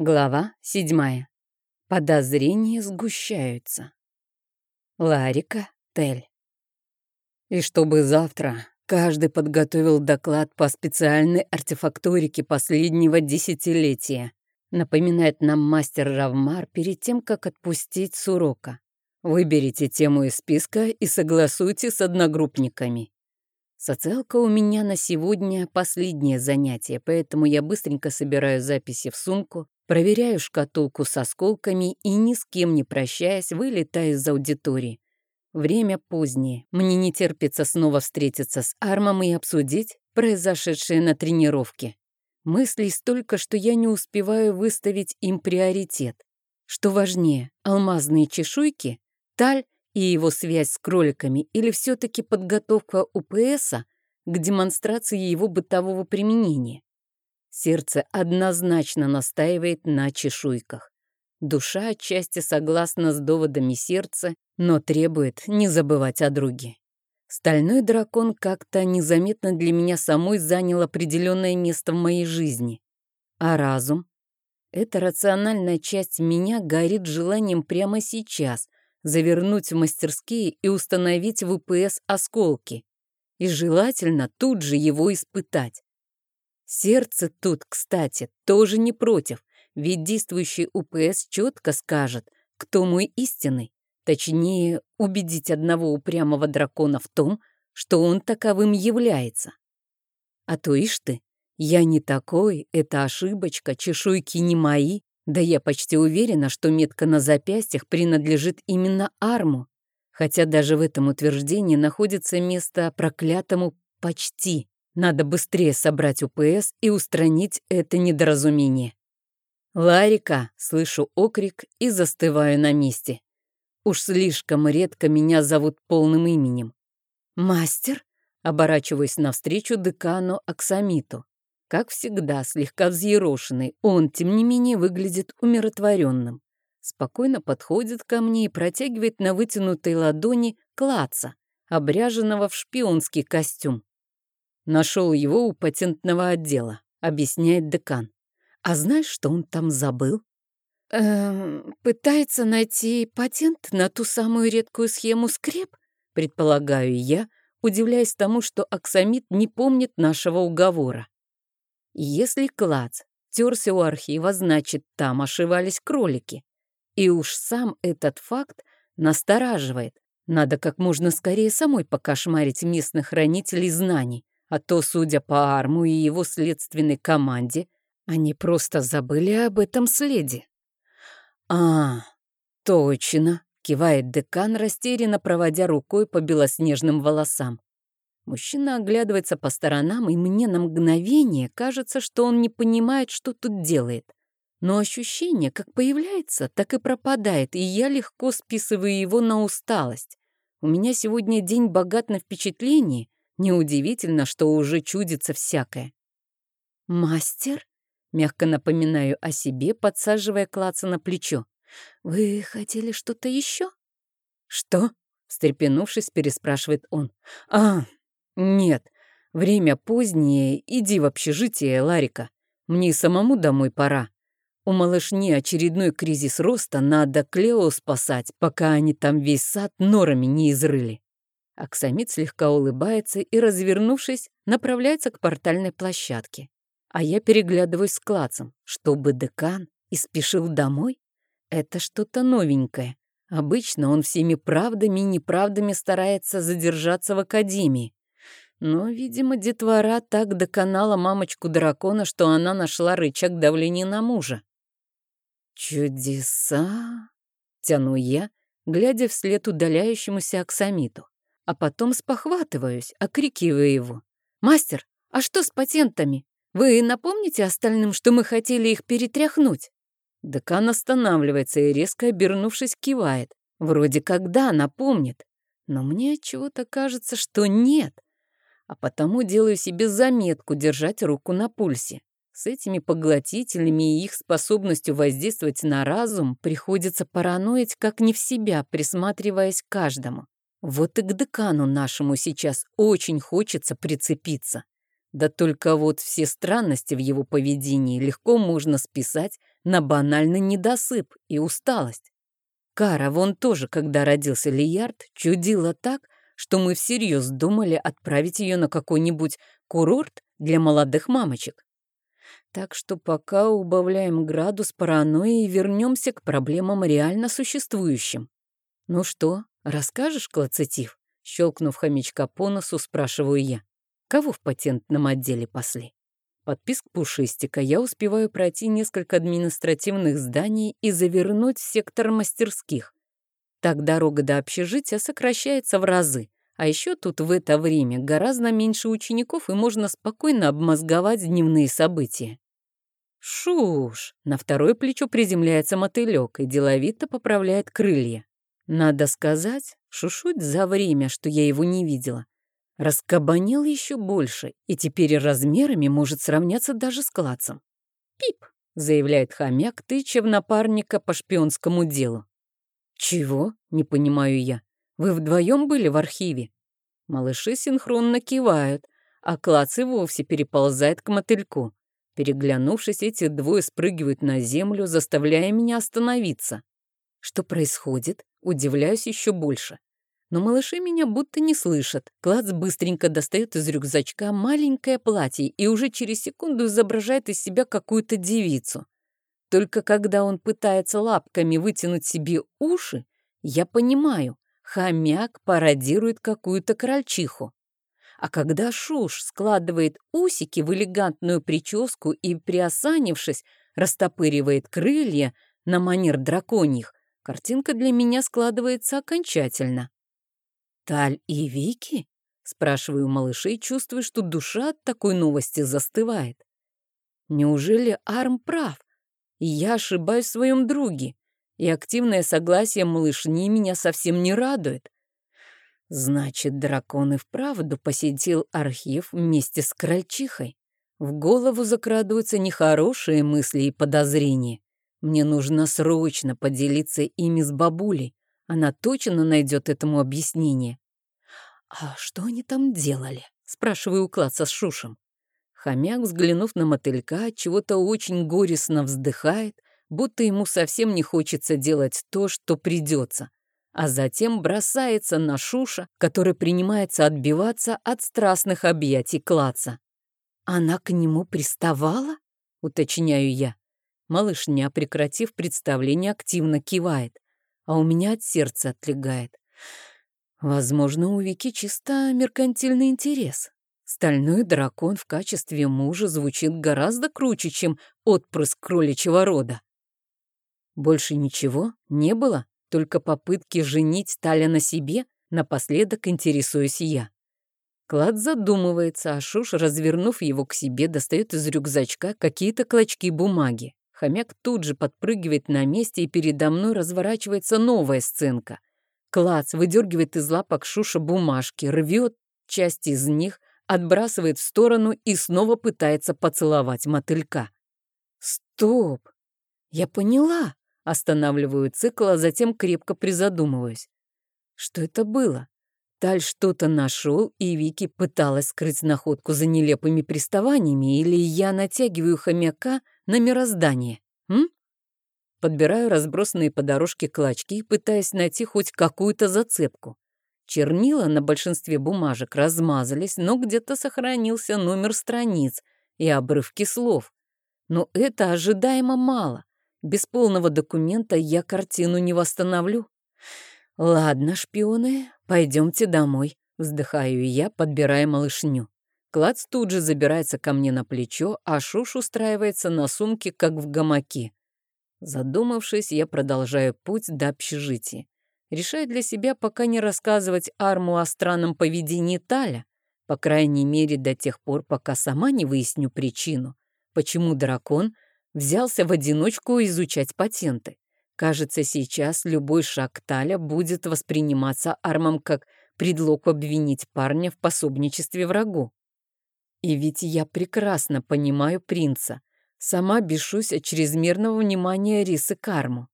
Глава седьмая. Подозрения сгущаются. Ларика Тель. И чтобы завтра каждый подготовил доклад по специальной артефакторике последнего десятилетия, напоминает нам мастер Равмар перед тем, как отпустить с урока. Выберите тему из списка и согласуйте с одногруппниками. Социалка у меня на сегодня последнее занятие, поэтому я быстренько собираю записи в сумку, Проверяю шкатулку с осколками и, ни с кем не прощаясь, вылетаю из аудитории. Время позднее. Мне не терпится снова встретиться с Армом и обсудить произошедшее на тренировке. Мыслей столько, что я не успеваю выставить им приоритет. Что важнее, алмазные чешуйки, Таль и его связь с кроликами или все-таки подготовка УПСа к демонстрации его бытового применения? Сердце однозначно настаивает на чешуйках. Душа отчасти согласна с доводами сердца, но требует не забывать о друге. Стальной дракон как-то незаметно для меня самой занял определенное место в моей жизни. А разум? Эта рациональная часть меня горит желанием прямо сейчас завернуть в мастерские и установить в УПС осколки. И желательно тут же его испытать. Сердце тут, кстати, тоже не против, ведь действующий УПС четко скажет, кто мой истинный. Точнее, убедить одного упрямого дракона в том, что он таковым является. А то ишь ты, я не такой, это ошибочка, чешуйки не мои, да я почти уверена, что метка на запястьях принадлежит именно Арму, хотя даже в этом утверждении находится место проклятому «почти». Надо быстрее собрать УПС и устранить это недоразумение. «Ларика!» — слышу окрик и застываю на месте. Уж слишком редко меня зовут полным именем. «Мастер?» — оборачиваюсь навстречу декану Аксамиту. Как всегда, слегка взъерошенный, он, тем не менее, выглядит умиротворенным. Спокойно подходит ко мне и протягивает на вытянутой ладони клаца, обряженного в шпионский костюм. Нашел его у патентного отдела, объясняет декан. А знаешь, что он там забыл? Эм, пытается найти патент на ту самую редкую схему скреп, предполагаю я, удивляясь тому, что Аксамит не помнит нашего уговора. Если клац терся у архива, значит, там ошивались кролики. И уж сам этот факт настораживает. Надо как можно скорее самой покошмарить местных хранителей знаний. А то, судя по Арму и его следственной команде, они просто забыли об этом следе. «А, точно!» — кивает декан, растерянно проводя рукой по белоснежным волосам. Мужчина оглядывается по сторонам, и мне на мгновение кажется, что он не понимает, что тут делает. Но ощущение как появляется, так и пропадает, и я легко списываю его на усталость. У меня сегодня день богат на впечатления, Неудивительно, что уже чудится всякое. «Мастер?» — мягко напоминаю о себе, подсаживая клаца на плечо. «Вы хотели что-то еще?» «Что?» — встрепенувшись, переспрашивает он. «А, нет, время позднее, иди в общежитие, Ларика. Мне самому домой пора. У малышни очередной кризис роста, надо Клео спасать, пока они там весь сад норами не изрыли». Аксамит слегка улыбается и, развернувшись, направляется к портальной площадке. А я переглядываюсь с клацем, чтобы декан и спешил домой. Это что-то новенькое. Обычно он всеми правдами и неправдами старается задержаться в академии. Но, видимо, детвора так доконала мамочку дракона, что она нашла рычаг давления на мужа. «Чудеса!» — тяну я, глядя вслед удаляющемуся Аксамиту а потом спохватываюсь, окрикиваю его. «Мастер, а что с патентами? Вы напомните остальным, что мы хотели их перетряхнуть?» Декан останавливается и, резко обернувшись, кивает. Вроде как да, напомнит. Но мне от чего-то кажется, что нет. А потому делаю себе заметку держать руку на пульсе. С этими поглотителями и их способностью воздействовать на разум приходится параноить как не в себя, присматриваясь к каждому. Вот и к декану нашему сейчас очень хочется прицепиться. Да только вот все странности в его поведении легко можно списать на банальный недосып и усталость. Кара вон тоже, когда родился Лиярд, чудила так, что мы всерьез думали отправить ее на какой-нибудь курорт для молодых мамочек. Так что пока убавляем градус паранойи и вернемся к проблемам реально существующим. Ну что, расскажешь, Клацетив? Щелкнув хомячка по носу, спрашиваю я. Кого в патентном отделе пасли? Подписк Пушистика я успеваю пройти несколько административных зданий и завернуть в сектор мастерских. Так дорога до общежития сокращается в разы. А еще тут в это время гораздо меньше учеников, и можно спокойно обмозговать дневные события. Шуш! На второе плечо приземляется мотылек и деловито поправляет крылья. Надо сказать, Шушуть за время, что я его не видела, раскабанел еще больше и теперь размерами может сравняться даже с клацем. «Пип!» — заявляет хомяк, тыча в напарника по шпионскому делу. «Чего?» — не понимаю я. «Вы вдвоем были в архиве?» Малыши синхронно кивают, а клац и вовсе переползает к мотыльку. Переглянувшись, эти двое спрыгивают на землю, заставляя меня остановиться. Что происходит? Удивляюсь еще больше. Но малыши меня будто не слышат. Клац быстренько достает из рюкзачка маленькое платье и уже через секунду изображает из себя какую-то девицу. Только когда он пытается лапками вытянуть себе уши, я понимаю, хомяк пародирует какую-то крольчиху. А когда Шуш складывает усики в элегантную прическу и, приосанившись, растопыривает крылья на манер драконьих, картинка для меня складывается окончательно. «Таль и Вики?» — спрашиваю малышей, чувствуя, что душа от такой новости застывает. Неужели Арм прав? И я ошибаюсь в своем друге, и активное согласие малышни меня совсем не радует. Значит, дракон и вправду посетил архив вместе с крольчихой. В голову закрадываются нехорошие мысли и подозрения. Мне нужно срочно поделиться ими с бабулей. Она точно найдет этому объяснение. «А что они там делали?» — спрашиваю у с Шушем. Хомяк, взглянув на мотылька, чего-то очень горестно вздыхает, будто ему совсем не хочется делать то, что придется, а затем бросается на Шуша, который принимается отбиваться от страстных объятий Клаца. «Она к нему приставала?» — уточняю я. Малышня, прекратив представление, активно кивает, а у меня от сердца отлегает. Возможно, у Вики чисто меркантильный интерес. Стальной дракон в качестве мужа звучит гораздо круче, чем отпрыск кроличьего рода. Больше ничего не было, только попытки женить Таля на себе, напоследок интересуюсь я. Клад задумывается, а Шуш, развернув его к себе, достает из рюкзачка какие-то клочки бумаги. Хомяк тут же подпрыгивает на месте, и передо мной разворачивается новая сценка. Клац выдергивает из лапок Шуша бумажки, рвет часть из них, отбрасывает в сторону и снова пытается поцеловать мотылька. «Стоп! Я поняла!» Останавливаю цикл, а затем крепко призадумываюсь. Что это было? Таль что-то нашел, и Вики пыталась скрыть находку за нелепыми приставаниями, или я натягиваю хомяка на мироздание, м? Подбираю разбросанные по дорожке клочки, пытаясь найти хоть какую-то зацепку. Чернила на большинстве бумажек размазались, но где-то сохранился номер страниц и обрывки слов. Но это ожидаемо мало. Без полного документа я картину не восстановлю. «Ладно, шпионы, пойдемте домой», — вздыхаю я, подбирая малышню. Клац тут же забирается ко мне на плечо, а Шуш устраивается на сумке, как в гамаке. Задумавшись, я продолжаю путь до общежития. Решаю для себя пока не рассказывать Арму о странном поведении Таля, по крайней мере до тех пор, пока сама не выясню причину, почему дракон взялся в одиночку изучать патенты. Кажется, сейчас любой шаг Таля будет восприниматься Армом как предлог обвинить парня в пособничестве врагу. И ведь я прекрасно понимаю принца. Сама бешусь от чрезмерного внимания Рисы Карму.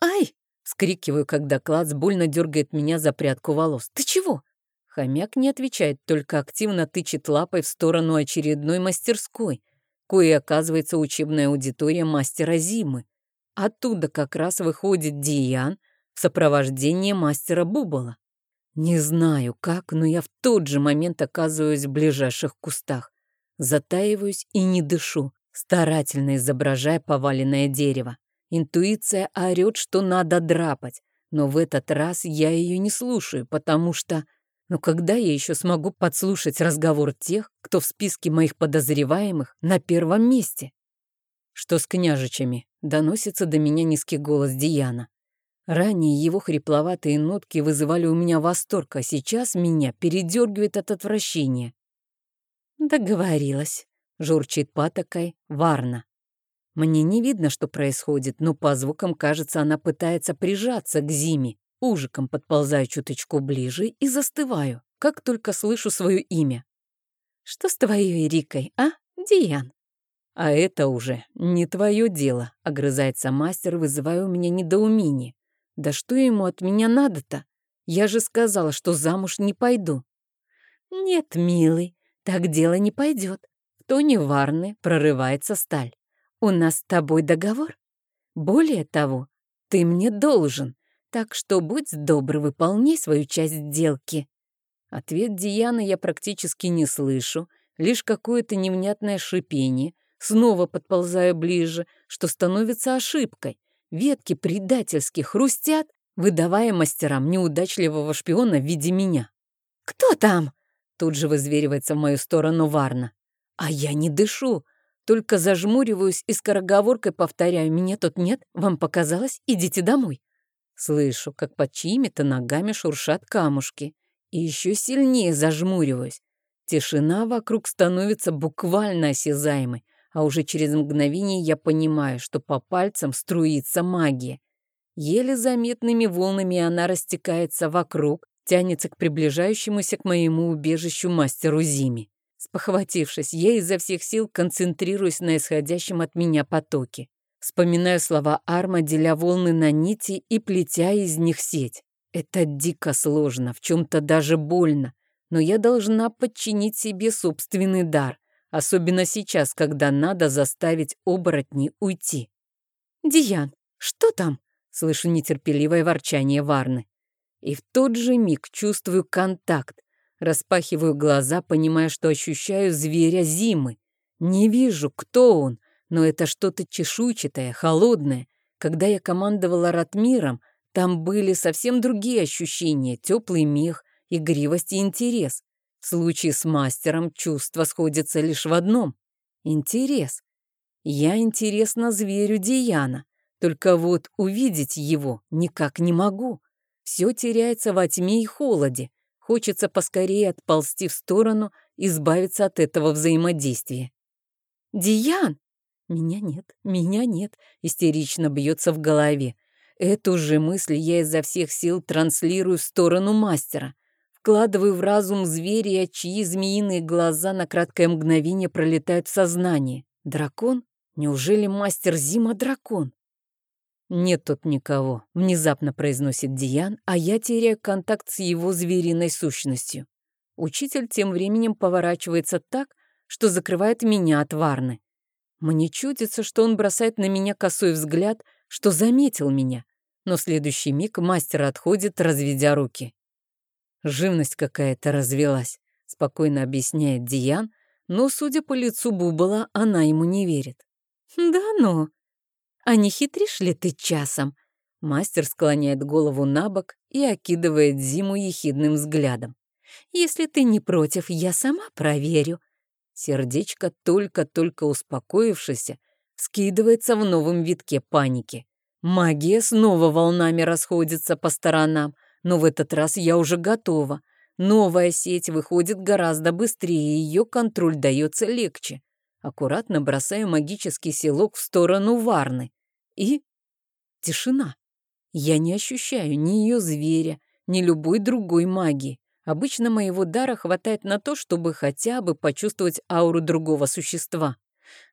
«Ай!» — скрикиваю, когда Клац больно дергает меня за прядку волос. «Ты чего?» Хомяк не отвечает, только активно тычет лапой в сторону очередной мастерской, кое оказывается учебная аудитория мастера Зимы. Оттуда как раз выходит Диан в сопровождении мастера Бубала. Не знаю как, но я в тот же момент оказываюсь в ближайших кустах. Затаиваюсь и не дышу, старательно изображая поваленное дерево. Интуиция орёт, что надо драпать, но в этот раз я ее не слушаю, потому что... Но когда я еще смогу подслушать разговор тех, кто в списке моих подозреваемых на первом месте? Что с княжичами? Доносится до меня низкий голос Диана. Ранее его хрипловатые нотки вызывали у меня восторг, а сейчас меня передергивает от отвращения. «Договорилась», — журчит патокой Варна. Мне не видно, что происходит, но по звукам, кажется, она пытается прижаться к Зиме. Ужиком подползаю чуточку ближе и застываю, как только слышу свое имя. «Что с твоей Рикой, а, Диан?» «А это уже не твое дело», — огрызается мастер, вызывая у меня недоумение. «Да что ему от меня надо-то? Я же сказала, что замуж не пойду». «Нет, милый, так дело не пойдет. В тоне Варны прорывается сталь. У нас с тобой договор. Более того, ты мне должен, так что будь добр, выполняй свою часть сделки». Ответ Дианы я практически не слышу, лишь какое-то невнятное шипение. Снова подползаю ближе, что становится ошибкой. Ветки предательски хрустят, выдавая мастерам неудачливого шпиона в виде меня. «Кто там?» Тут же вызверивается в мою сторону Варна. А я не дышу, только зажмуриваюсь и скороговоркой повторяю. Меня тут нет, вам показалось, идите домой. Слышу, как под чьими-то ногами шуршат камушки. И еще сильнее зажмуриваюсь. Тишина вокруг становится буквально осязаемой, а уже через мгновение я понимаю, что по пальцам струится магия. Еле заметными волнами она растекается вокруг, тянется к приближающемуся к моему убежищу мастеру Зиме. Спохватившись, я изо всех сил концентрируюсь на исходящем от меня потоке. Вспоминаю слова Арма, деля волны на нити и плетя из них сеть. Это дико сложно, в чем-то даже больно, но я должна подчинить себе собственный дар, особенно сейчас, когда надо заставить оборотни уйти. «Диан, что там?» — слышу нетерпеливое ворчание Варны. И в тот же миг чувствую контакт. Распахиваю глаза, понимая, что ощущаю зверя зимы. Не вижу, кто он, но это что-то чешуйчатое, холодное. Когда я командовала Ратмиром, там были совсем другие ощущения, теплый мех, игривость и интерес. В случае с мастером чувства сходятся лишь в одном — интерес. Я интересна зверю Диана, только вот увидеть его никак не могу. Все теряется во тьме и холоде. Хочется поскорее отползти в сторону, избавиться от этого взаимодействия. «Диан!» «Меня нет, меня нет», — истерично бьется в голове. Эту же мысль я изо всех сил транслирую в сторону мастера. Вкладываю в разум зверя, чьи змеиные глаза на краткое мгновение пролетают в сознание. Дракон? Неужели мастер Зима дракон? «Нет тут никого», — внезапно произносит Диан, а я теряю контакт с его звериной сущностью. Учитель тем временем поворачивается так, что закрывает меня от Варны. Мне чудится, что он бросает на меня косой взгляд, что заметил меня, но следующий миг мастер отходит, разведя руки. Живность какая-то развелась, спокойно объясняет Диан, но, судя по лицу Бубала, она ему не верит. «Да ну!» А не хитришь ли ты часом?» Мастер склоняет голову на бок и окидывает Зиму ехидным взглядом. «Если ты не против, я сама проверю». Сердечко, только-только успокоившееся, скидывается в новом витке паники. Магия снова волнами расходится по сторонам, но в этот раз я уже готова. Новая сеть выходит гораздо быстрее, ее контроль дается легче. Аккуратно бросаю магический селок в сторону Варны. И тишина. Я не ощущаю ни ее зверя, ни любой другой магии. Обычно моего дара хватает на то, чтобы хотя бы почувствовать ауру другого существа.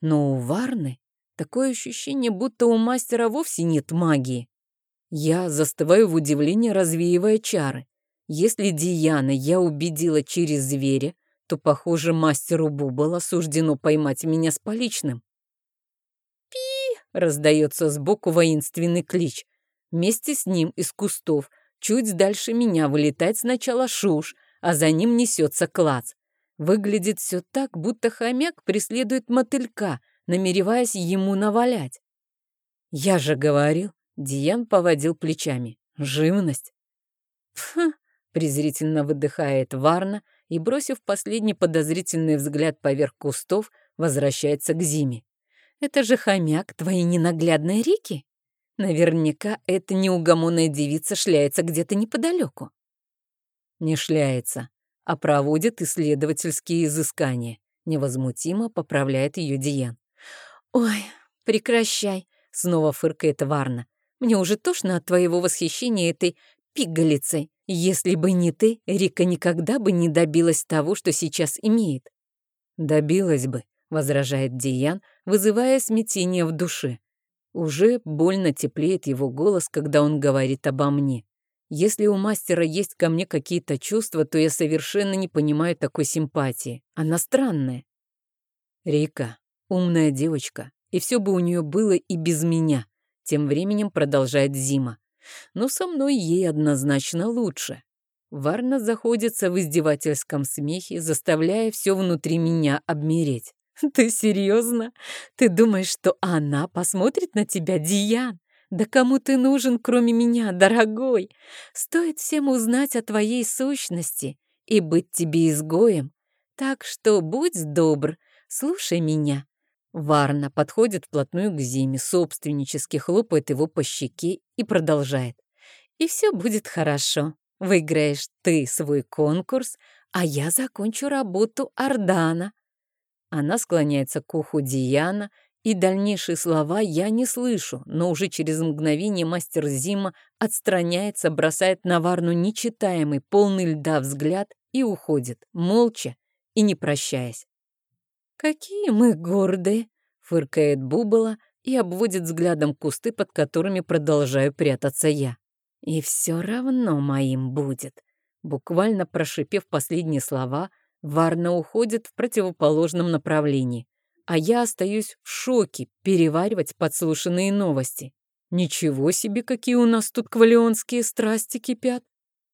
Но у Варны такое ощущение, будто у мастера вовсе нет магии. Я застываю в удивлении, развеивая чары. Если Диана я убедила через зверя, то, похоже, мастеру Бубала суждено поймать меня с поличным. «Пи!» — раздается сбоку воинственный клич. Вместе с ним из кустов чуть дальше меня вылетает сначала шуш, а за ним несется клац. Выглядит все так, будто хомяк преследует мотылька, намереваясь ему навалять. «Я же говорил», — Диан поводил плечами. «Живность». «Фу!» — презрительно выдыхает Варна и, бросив последний подозрительный взгляд поверх кустов, возвращается к Зиме. «Это же хомяк твоей ненаглядной Рики? Наверняка эта неугомонная девица шляется где-то неподалеку». «Не шляется, а проводит исследовательские изыскания», невозмутимо поправляет ее Диан. «Ой, прекращай!» — снова фыркает Варна. «Мне уже тошно от твоего восхищения этой пигалицей. Если бы не ты, Рика никогда бы не добилась того, что сейчас имеет». «Добилась бы», — возражает Диан, вызывая смятение в душе. Уже больно теплеет его голос, когда он говорит обо мне. Если у мастера есть ко мне какие-то чувства, то я совершенно не понимаю такой симпатии. Она странная. Рика, умная девочка, и все бы у нее было и без меня. Тем временем продолжает Зима. Но со мной ей однозначно лучше. Варна заходится в издевательском смехе, заставляя все внутри меня обмереть. «Ты серьезно? Ты думаешь, что она посмотрит на тебя, Диан? Да кому ты нужен, кроме меня, дорогой? Стоит всем узнать о твоей сущности и быть тебе изгоем. Так что будь добр, слушай меня». Варна подходит вплотную к Зиме, собственнически хлопает его по щеке и продолжает. «И все будет хорошо. Выиграешь ты свой конкурс, а я закончу работу Ордана». Она склоняется к уху Диана и дальнейшие слова я не слышу, но уже через мгновение мастер Зима отстраняется, бросает на Варну нечитаемый, полный льда взгляд и уходит, молча и не прощаясь. «Какие мы гордые!» — фыркает Бубала и обводит взглядом кусты, под которыми продолжаю прятаться я. «И все равно моим будет!» Буквально прошипев последние слова, Варна уходит в противоположном направлении а я остаюсь в шоке переваривать подслушанные новости. Ничего себе, какие у нас тут квалионские страсти кипят.